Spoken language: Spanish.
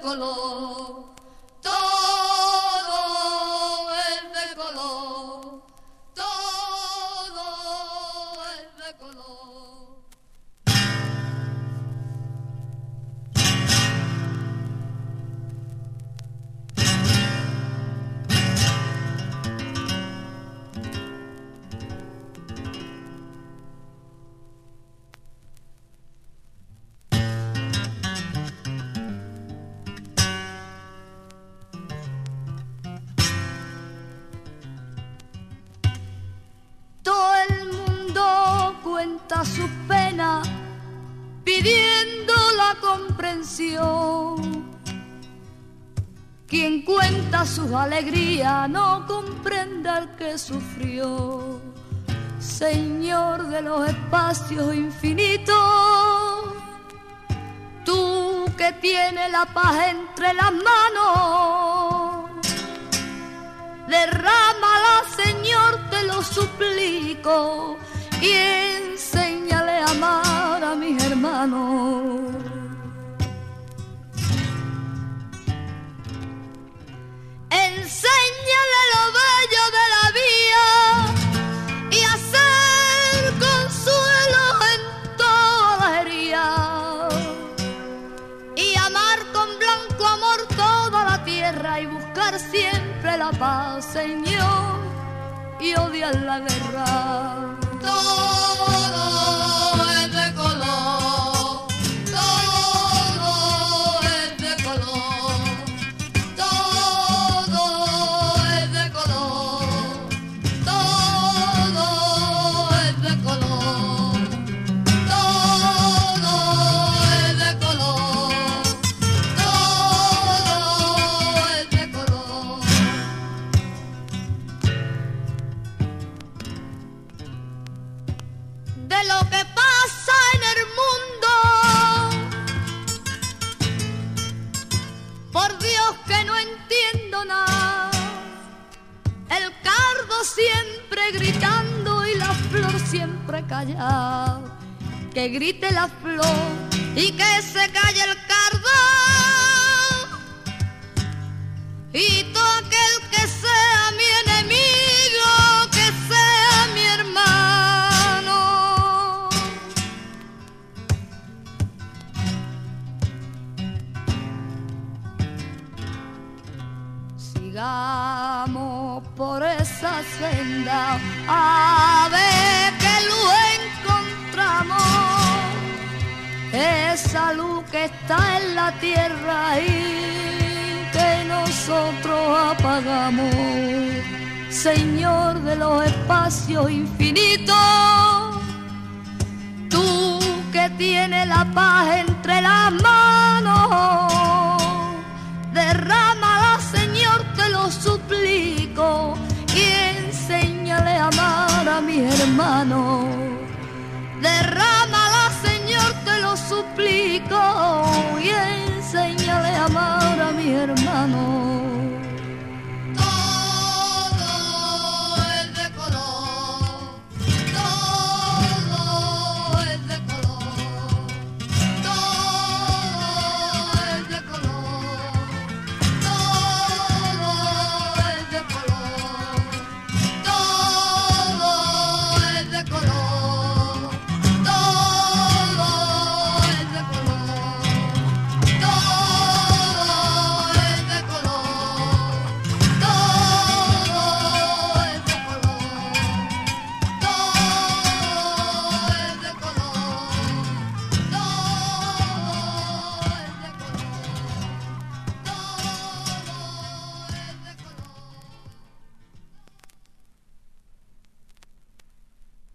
color. Pena, pidiendo la comprensión. Quien cuenta sus alegrías no comprende al que sufrió. Señor de los espacios infinitos, tú que tienes la paz entre las manos, derrámala, Señor, te lo suplico, y Enséñale lo bello de la vía y hacer consuelo en toda herida. Y amar con blanco amor toda la tierra y buscar siempre la paz, Señor, y odiar la guerra. Siempre gritando y la flor siempre callada. Que grite la flor y que se calle el cardo. Y todo aquel que sea mi enemigo, que sea mi hermano. Por esa senda a ver que lo encontramos. Esa luz que está en la tierra y que nosotros apagamos. Señor de los espacios infinitos, tú que tienes la paz entre las mi hermano. Derrámala, Señor, te lo suplico, y enséñale a amar a mi hermano.